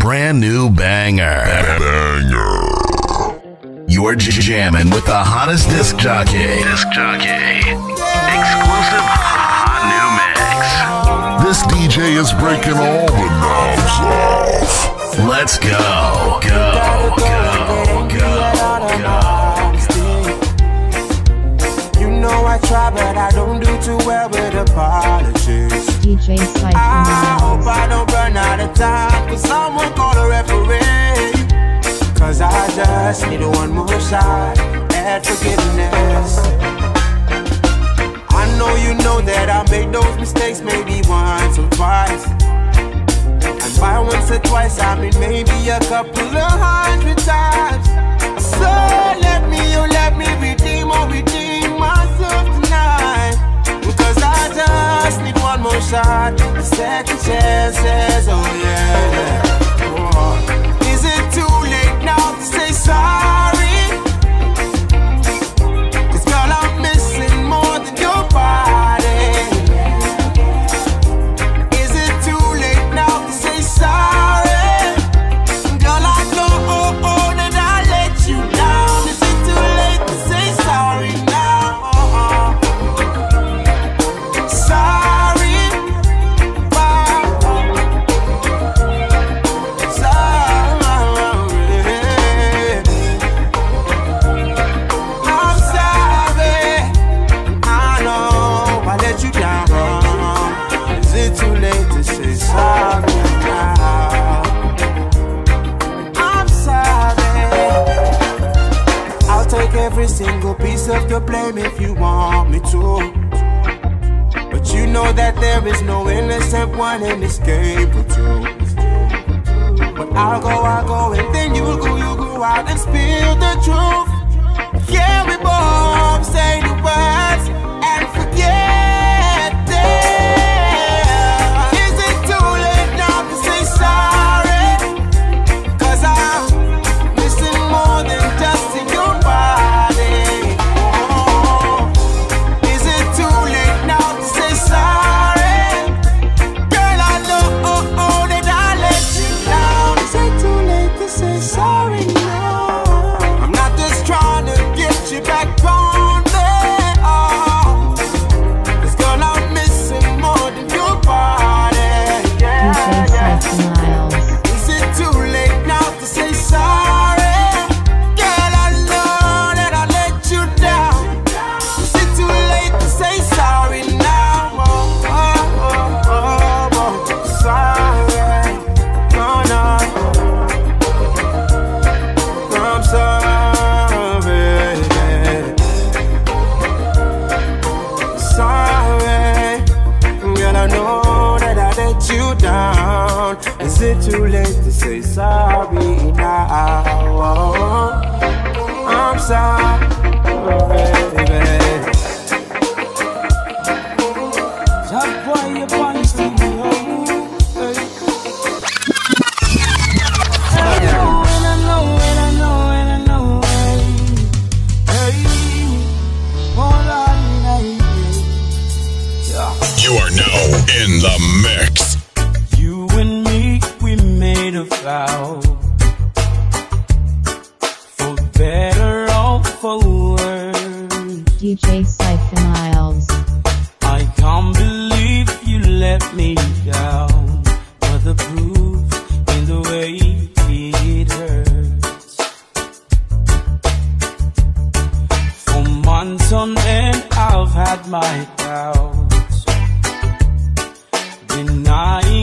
brand new banger. Banger. You're jamming with the hottest disc jockey. Disc jockey. Exclusive hot new mix. This DJ is breaking all the knobs off. Let's. Go. Go. Go. Go. go. You know I try, but I don't do too well with apologies. DJ Spike. I hope I don't burn out of time. Cause someone call a referee. Cause I just need one more shot at forgiveness. I know you know that I made those mistakes maybe once or twice. And by once or twice, I mean maybe a couple of hundred times. So let me, you oh, let me redeem or redeem myself tonight. Cause I just need one more shot, second chances, oh yeah. Is it too late now to say sorry? on end, I've had my doubts. Denying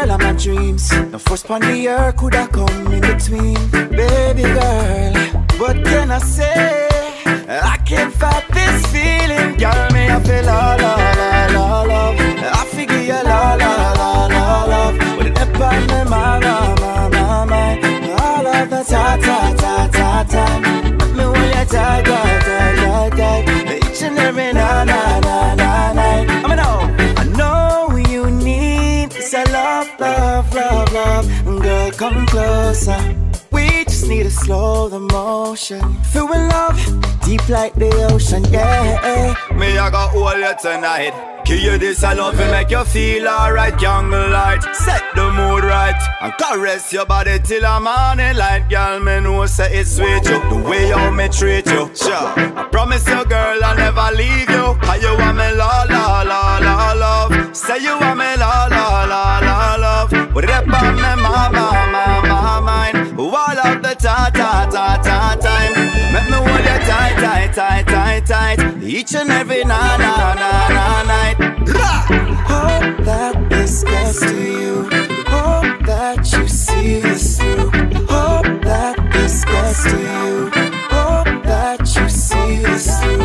girl of my dreams. No force on the earth could have come in between, baby girl. What can I say? Come closer. We just need to slow the motion. Feeling love deep like the ocean, yeah. Me, I got all you tonight. Give you this, I love it, make you feel alright, young light. Set the mood right and caress your body till I'm morning light, girl. Me know say it's sweet you the way you me treat you. Sure, I promise you, girl, I'll never leave you. How you want me, la la la la love? Say you want me, la la. tight, tight, tight, tight. Each and every na na na na night. Hope that this gets to you. Hope that you see this through. Hope that this gets to you. Hope that you see this through.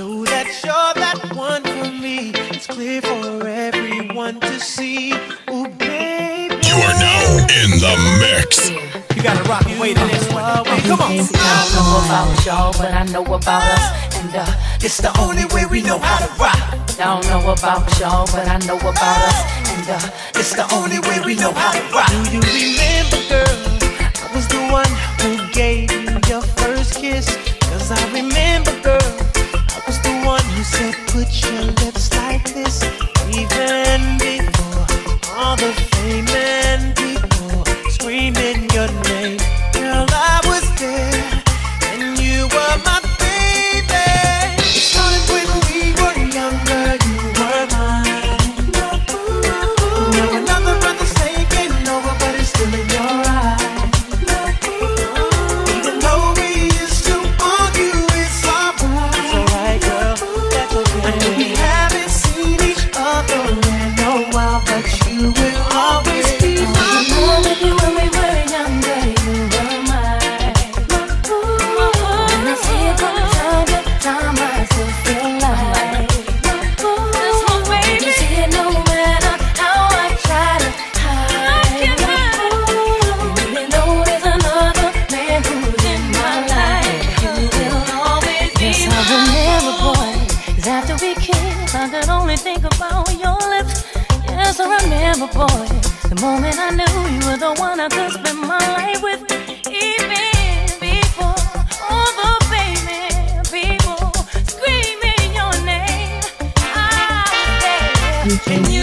Know that you're that one for me. It's clear for everyone to see. Ooh, baby. You are now in the mix. You gotta rock and wait on this one. Come on. See, I don't know about y'all, but I know about us. And uh, it's the only way we know how to rock. I don't know about y'all, but I know about us. And uh, it's the only way we know how to rock. Do you remember? And you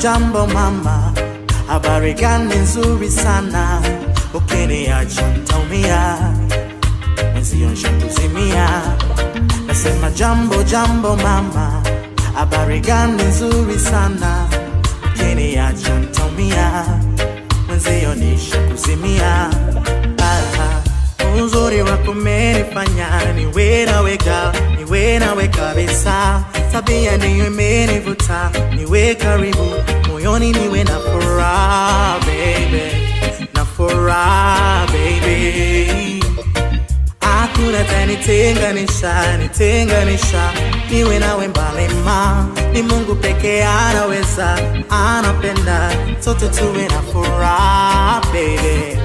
jambo mama, habari gani? Nzuri sana. Ukiniacha nitaumia, mwenzio. Nasema jambo jambo mama, habari gani? Nzuri sana. Ukiniacha nitaumia, mwenzio nishakuzimia uzuri wako umenifanya niwe nawe girl, niwe nawe kabisa. Tabia niyo imenivuta niwe karibu moyoni, niwe na furaha baby, na baby. Hakuna tanitenganisha, nitenganisha niwe nawe mbali ma, ni Mungu peke anaweza, anapenda sote tuwe na furaha baby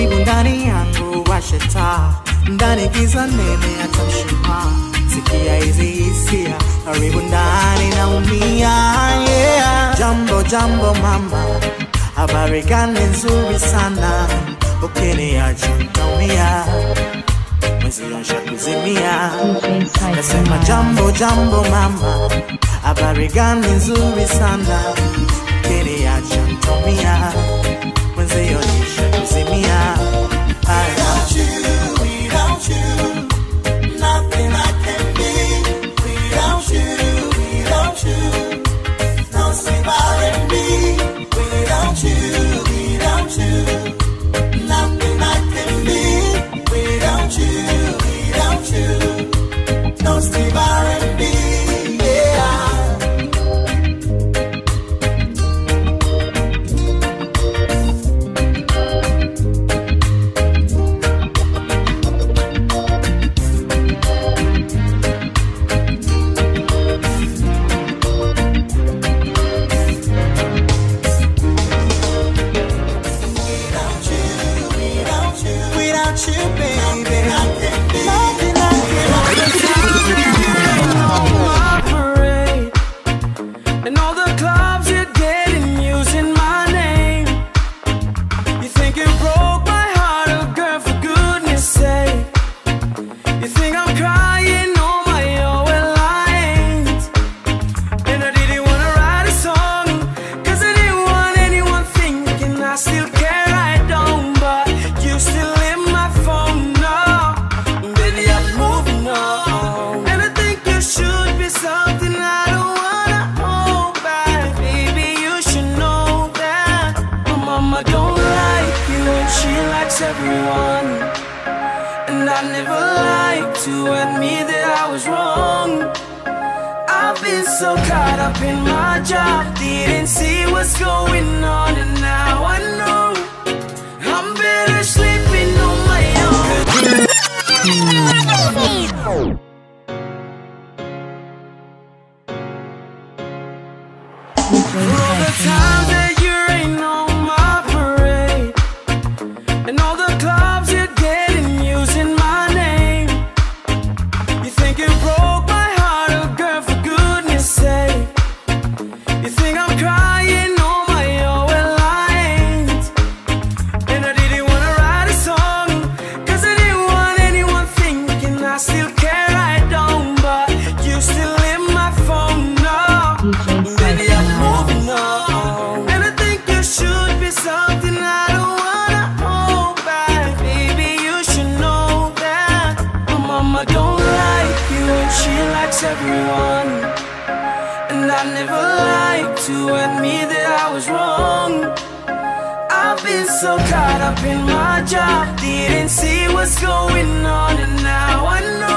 karibu ndani yangu, washe taa, ndani giza nene, acha mshumaa, sikia hizi hisia, karibu ndani naumia, yeah. Jambo jambo mama, habari gani nzuri sana, ukiniacha nitaumia Mweziosha kuzimia, nasema jambo jambo mama, habari gani nzuri sana, ukiniacha nitaumia I never liked to admit that I was wrong. I've been so caught up in my job, didn't see what's going on, and now I know.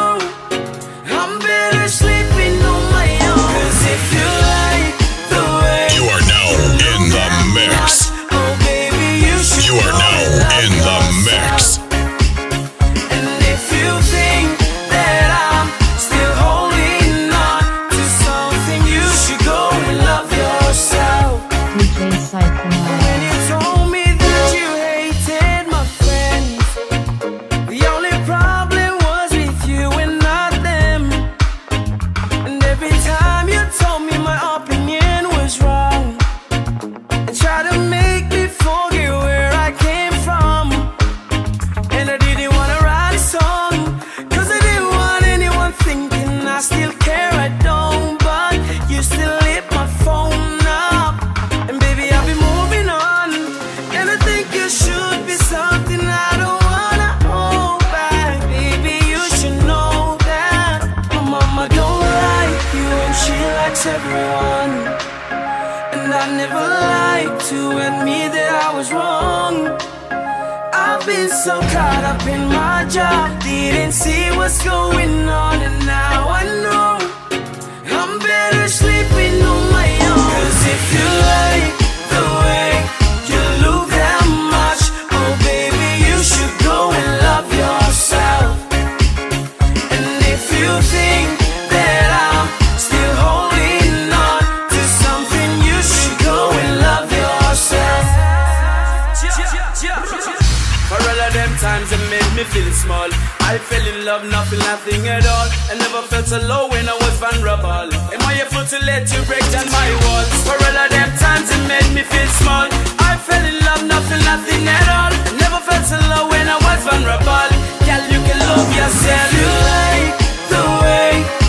small. I fell in love, not feel nothing at all. I never felt so low when I was vulnerable. Am I able to let you break down my walls? For all of them times it made me feel small. I fell in love, not feel nothing at all. I never felt so low when I was vulnerable. Girl, you can love yourself. You like the way.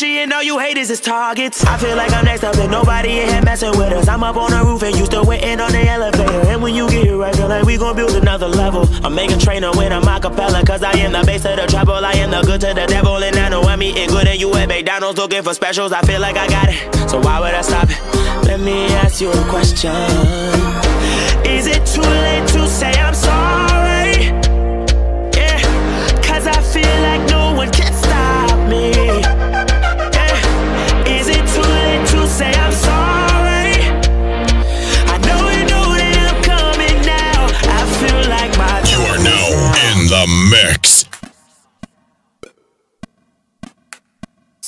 and all you haters is targets. I feel like I'm next up, and nobody in here messing with us. I'm up on the roof and you still waiting on the elevator. And when you get here, I feel like we gon' build another level. I'm making trainer with a cappella, cause I am the base of the trouble. I am the good to the devil, and I know I'm eating good. And you at McDonald's looking for specials. I feel like I got it, so why would I stop it? Let me ask you a question. Is it too late to say I'm sorry? Yeah, cause I feel like no one can stop me mix.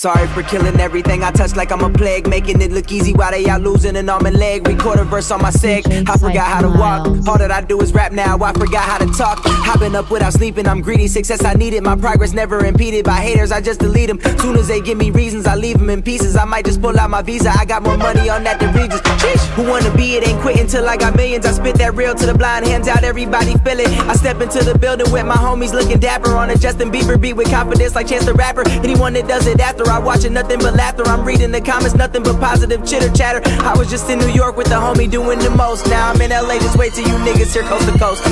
Sorry for killing everything I touch like I'm a plague. Making it look easy while they out losing an arm and leg. Record a verse on my seg. I forgot how to walk. All that I do is rap now. I forgot how to talk. I've been up without sleeping. I'm greedy. Success I needed. My progress never impeded by haters. I just delete them. Soon as they give me reasons, I leave them in pieces. I might just pull out my visa. I got more money on that than Regis. Sheesh. Who wanna be it ain't quitting till I got millions. I spit that real to the blind. Hands out, everybody feel it. I step into the building with my homies looking dapper on a Justin Bieber beat with confidence like Chance the Rapper. Anyone that does it after I watch it, nothing but laughter. I'm reading the comments, nothing but positive chitter chatter. I was just in New York with the homie doing the most. Now I'm in LA, just wait till you niggas here coast to coast.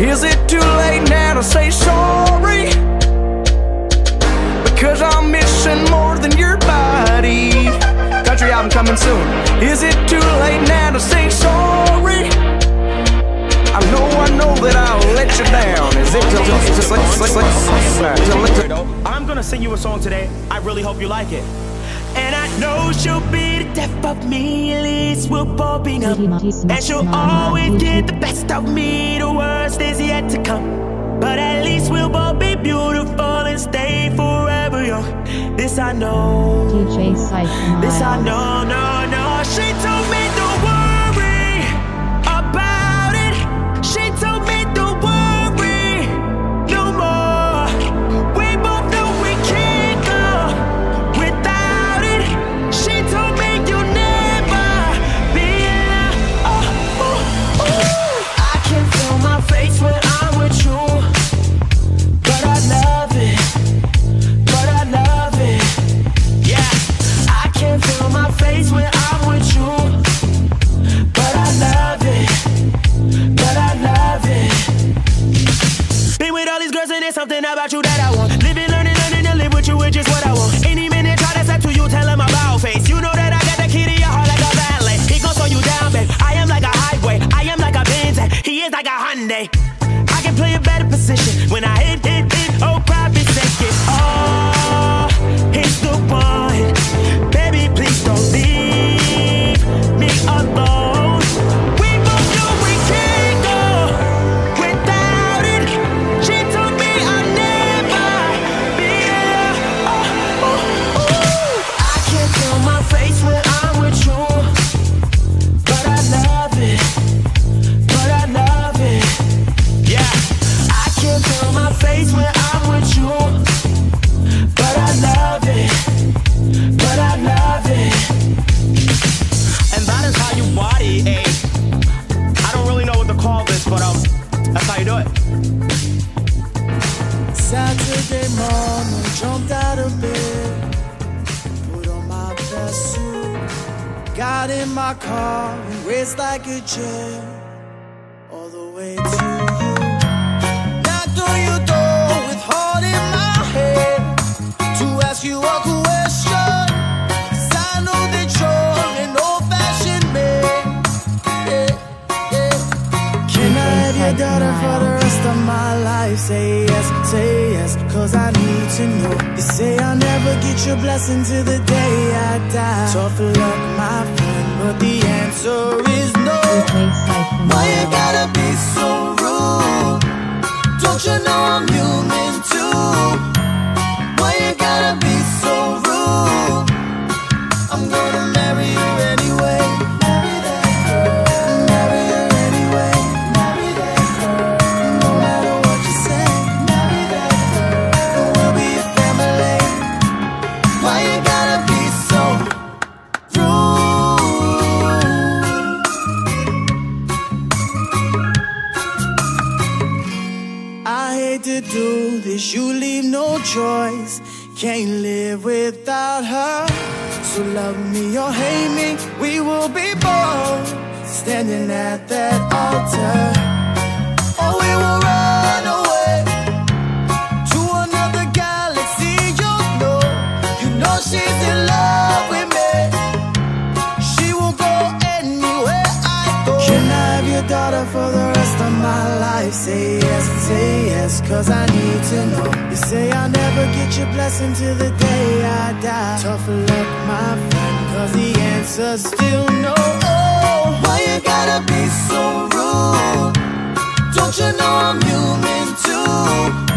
Is it too late now to say sorry? Because I'm missing more than your body. Country album coming soon. Is it too late now to say sorry? I know, I know that I'll let you down. Is it too late? I'm gonna sing you a song today. I really hope you like it. And I know she'll be the death of me, at least we'll both be numb. And she'll always get the best of me, the worst is yet to come. But at least we'll both be beautiful and stay forever young. This I know. This I know, no, no. She told me is Say yes, say yes, cause I need to know. You say I'll never get your blessing till the day I die. Tough luck, my friend, but the answer is no. Why you gotta be so rude? Don't you know I'm human too? Can't live without her. So love me or hate me, we will be both standing at that altar. Or we will run away to another galaxy. You know, you know she's in love with me. She will go anywhere I go. Can I have your daughter for the rest of my life? Say yes, say yes, cause I need to know. Say I'll never get your blessing till the day I die. Tough luck, my friend, cause the answer's still no. Oh, why you gotta be so rude? Don't you know I'm human too?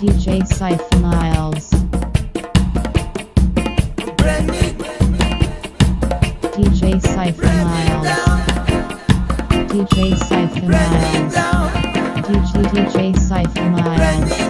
DJ Cypher Miles. DJ Cypher Miles. DJ Cypher Miles. DJ Cypher Miles.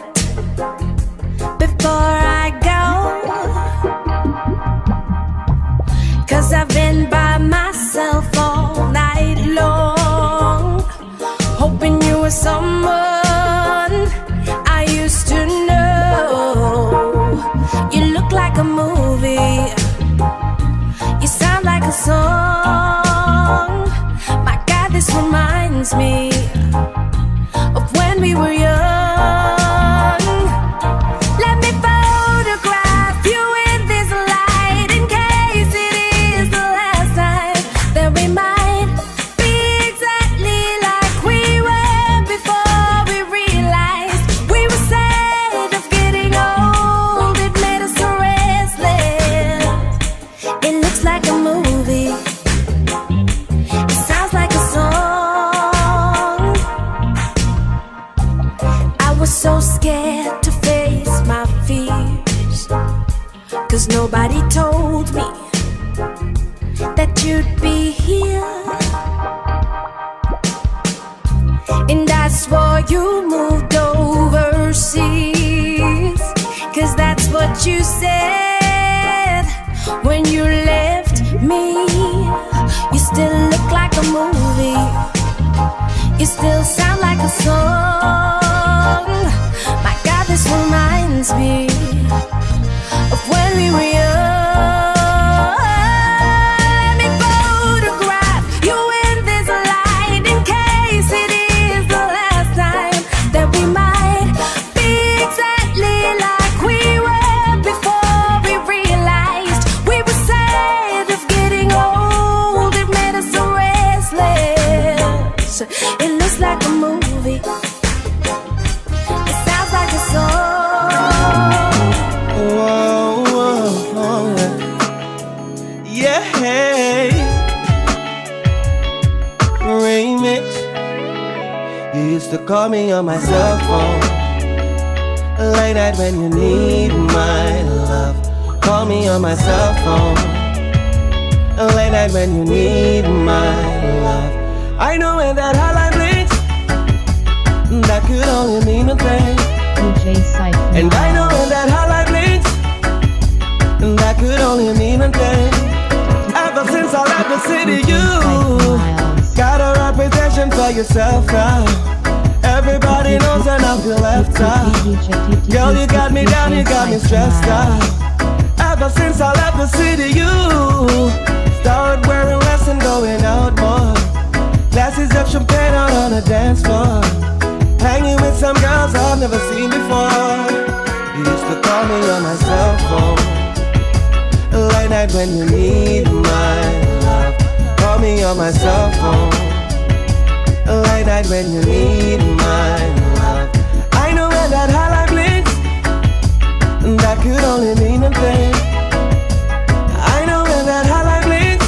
hoping you said when you left me. You still look like a movie. You still sound like a song. My God, this reminds me call me on my cell phone. Late night when you need my love. Call me on my cell phone. Late night when you need my love. I know when that hotline blinks, that could only mean a thing. And I know when that hotline blinks, that could only mean a thing. Ever since I left the city, you got a reputation for yourself now. Everybody knows I feel left out. Girl, you got me down, you got me stressed out. Ever since I left the city, you started wearing less and going out more. Glasses of champagne out on the dance floor. Hanging with some girls I've never seen before. You used to call me on my cell phone. Late night when you need my love. Call me on my cell phone. Lay night when you need my love. I know when that highlight blinks And that could only mean a thing. I know when that highlight blinks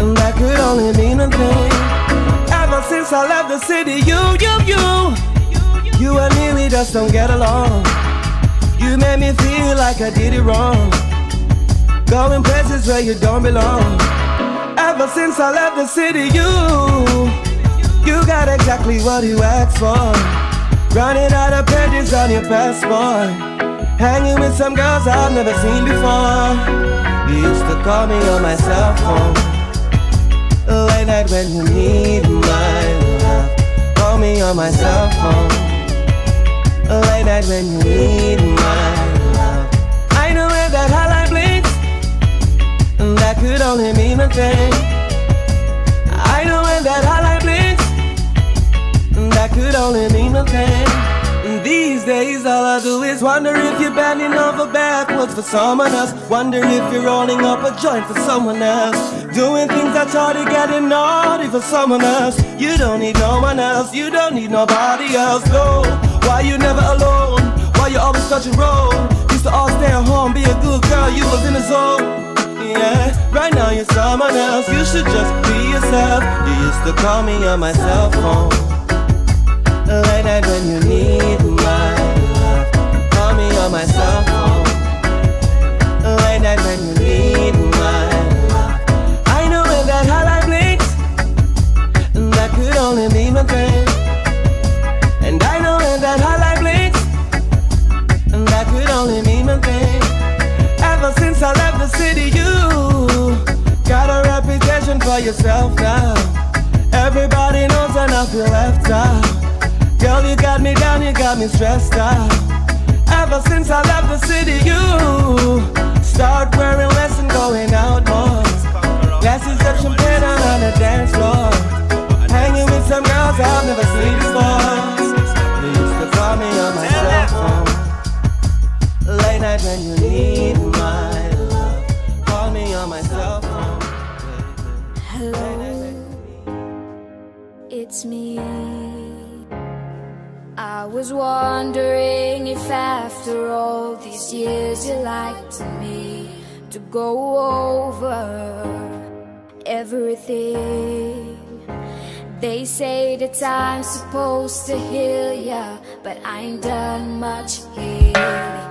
And that could only mean a thing. Ever since I left the city You, you, you You and me, we just don't get along. You made me feel like I did it wrong. Going places where you don't belong. Ever since I left the city, you you got exactly what you asked for. Running out of pages on your passport. Hanging with some girls I've never seen before. You used to call me on my cell phone. Late night when you need my love. Call me on my cell phone. Late night when you need my love. I know where that highlight blinks. That could only mean a thing. I know when that highlight could only mean a thing. These days, all I do is wonder if you're bending over backwards for someone else. Wonder if you're rolling up a joint for someone else. Doing things that's harder, getting naughty for someone else. You don't need no one else. You don't need nobody else. No. Why you never alone? Why you always a roll? Used to all stay at home, be a good girl. You was in the zone. Yeah, right now you're someone else. You should just be yourself. You used to call me on my cell phone. Night when you need my love. Call me on my cell phone. Late night when you need my love. I know when that highlight blinks, that could only mean one thing. And I know when that highlight blinks, that could only mean one thing. Ever since I left the city, you got a reputation for yourself now. Everybody knows and I feel left out. Girl, you got me down, you got me stressed out. Ever since I left the city, you start wearing less and going out more. Glasses of champagne on the dance floor. Hanging with some girls I've never seen before. You used to call me on my cell phone. Late night when you need my love. Call me on my cell phone. Hello, it's me. I was wondering if after all these years you'd like me to go over everything. They say that I'm supposed to heal ya, but I ain't done much healing.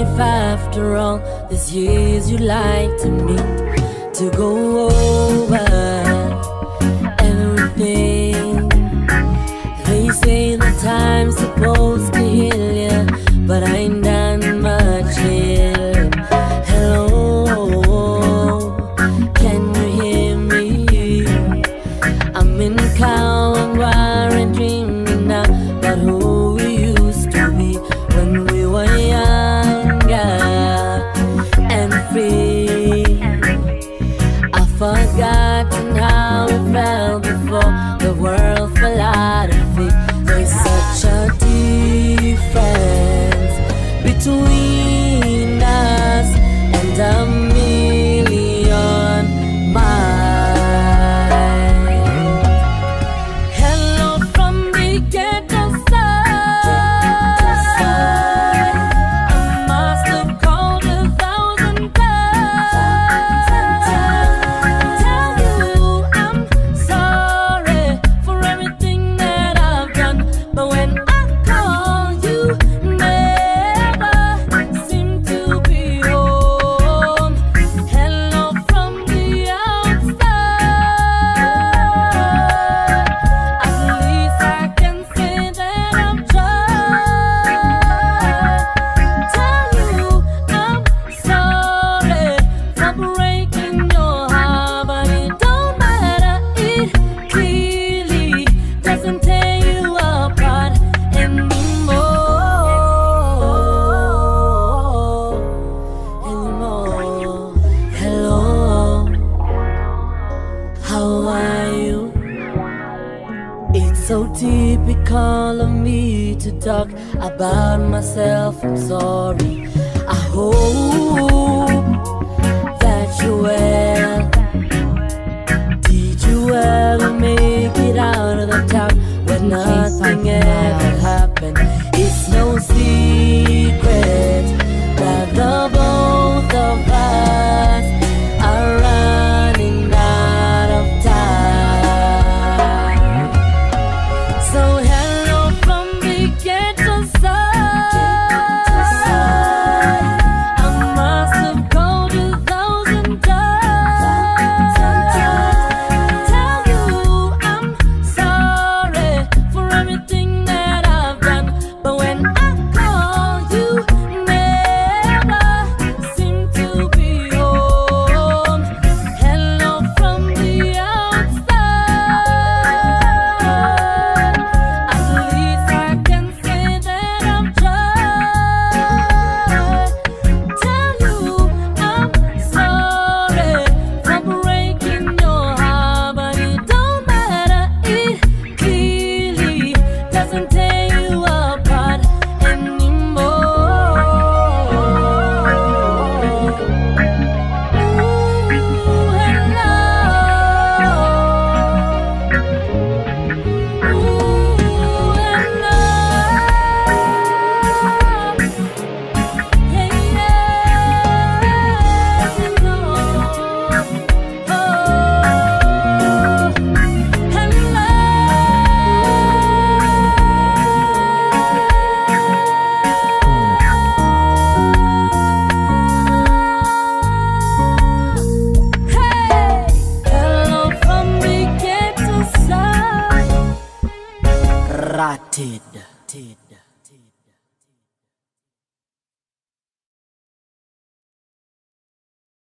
If after all these years you'd like to me to go over everything. They say the time's supposed to heal you, but I